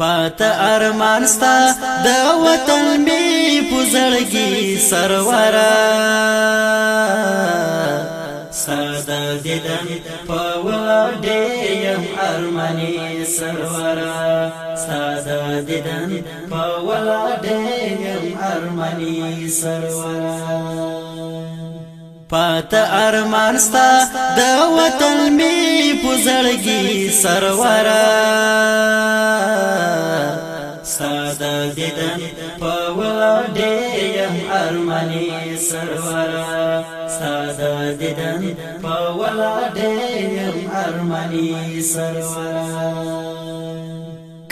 پات ارمان ستا د وطن می پزړګي سرورا ساده دیدن په وډه يم ارماني سرورا ساده دیدن په وډه يم ارماني سرورا پات ارمان ستا د وطن می پزړګي سرورا ساده دیدن په وډه یم ارمانی سرورا ساده دیدن په وډه یم ارمانی سرورا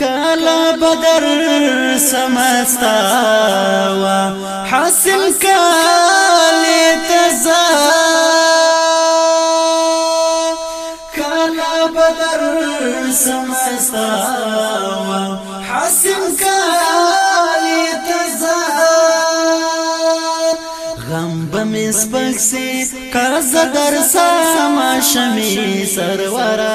کلا بدر سمستا وا حسن کا زه کانا بدر سمستا حسن کالی تزا غم بم سپک سی قرض در ساما شمی سرورا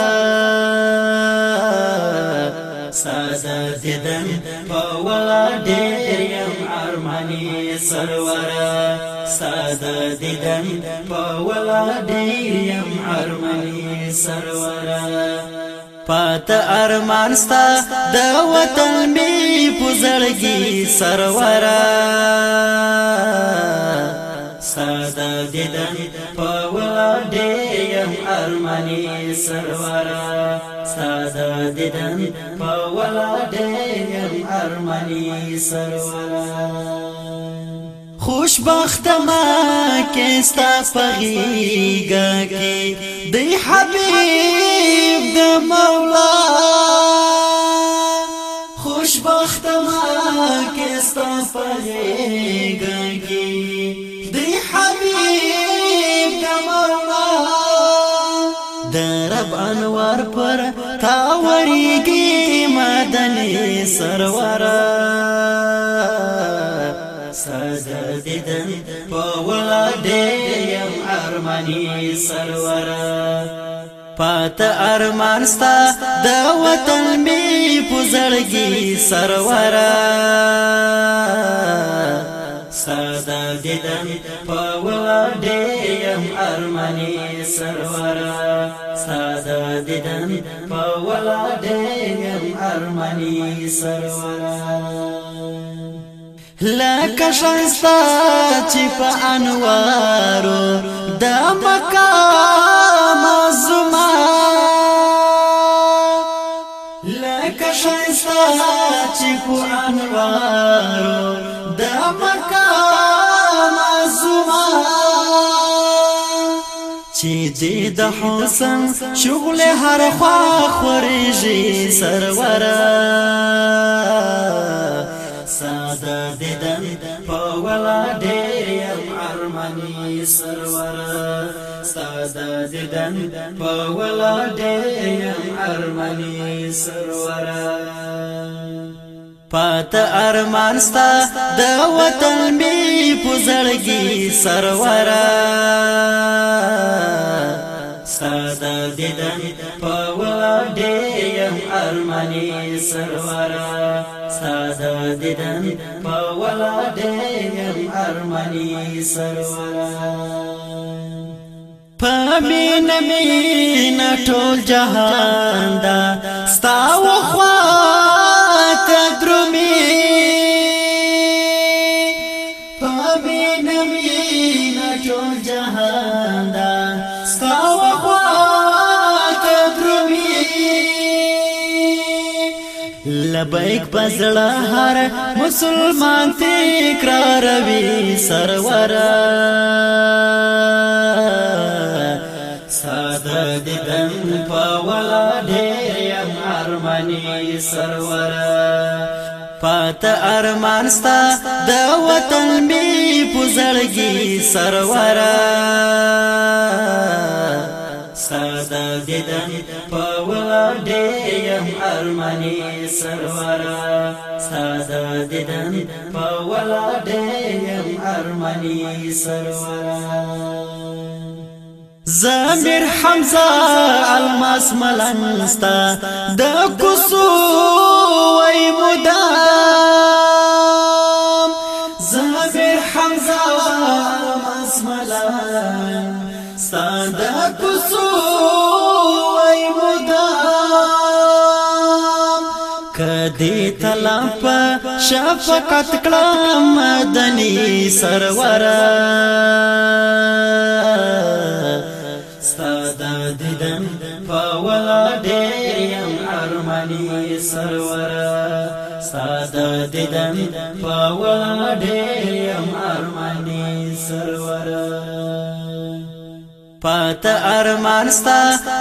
ساده دیدن په ولا ډېر يم ارماني سرور ساده دیدن په ولا ډیر يم ارمني سرورا پات ارمان ستا د وطن می پزړګي سرورا ساده دیدن په ولا ډیم ارمانی سرورا ساده دیدن په ولا ډیم ارمانی سرورا خوشبخت ما کې ستا پغیګه کې د حبيب د مولا خوشبخت ما کې ستا پغیګه کې د حبيب د مولا د رب انوار پر تا وريږي مدني سرور ساز دیدن په ولاډې يم ارماني سرور پات ارمان ستا د وطن می پزړګي سرور ساز دیدن په ولاډې يم ارماني سرور ساز دیدن په ولاډې يم ارماني سرور لکه شایستا چې په انوارو د مکه مزما لکه شایستا چې په انوارو د مکه چې دې د حسن شغل هر خوا خوريږي سرور ساد دیدن په ولا ډېر ارمانی سرور ساد دیدن په ولا ډېر ارمانی سرور پات ارمان ستا د وطن می پزړګي سرور ساده دیدن په ولا ډېر ارمانی سرور دیدن پاولا دیم ارمانی سرورا پامین مینا ټول جهان دا ستا و خوا لبیک پزړه هر مسلمان تکراروي سرور ساده ددن په ولا ډېر ارمني سرور پات ارمان ستا د وطن می پزړګي سرور ساده ددن په ولا ډېر ارمانی سرورا ستا دیدن په ولا ډېم ارمانی سرورا زمیر حمزه الماس ملنستا د کوسو دی تلاپ شفقت کړه مدني سرور ستاد دیدن په ولا ډېر يم ارماني سرور ستاد دیدن په ولا ډېر يم ارماني سرور پات ارمان ستا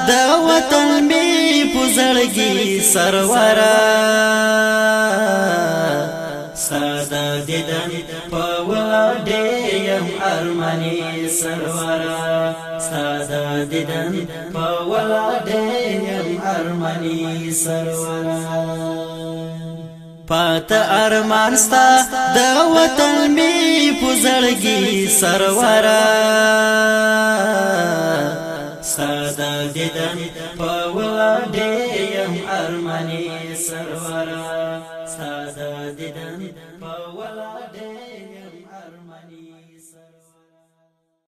د وطن می پزړګي سرورا ساده دیدن په وډه يم ارمني سرورا ساده دیدن په وډه يم ارمني سرورا پات ارمان ستا د وطن می پزړګي سرورا ستا دیدن په وډه يم ارماني سرورا ستا دیدن په وډه